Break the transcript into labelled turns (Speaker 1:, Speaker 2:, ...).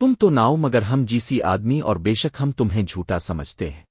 Speaker 1: تم تو ناؤ مگر ہم جیسی آدمی اور بے شک ہم تمہیں جھوٹا سمجھتے ہیں۔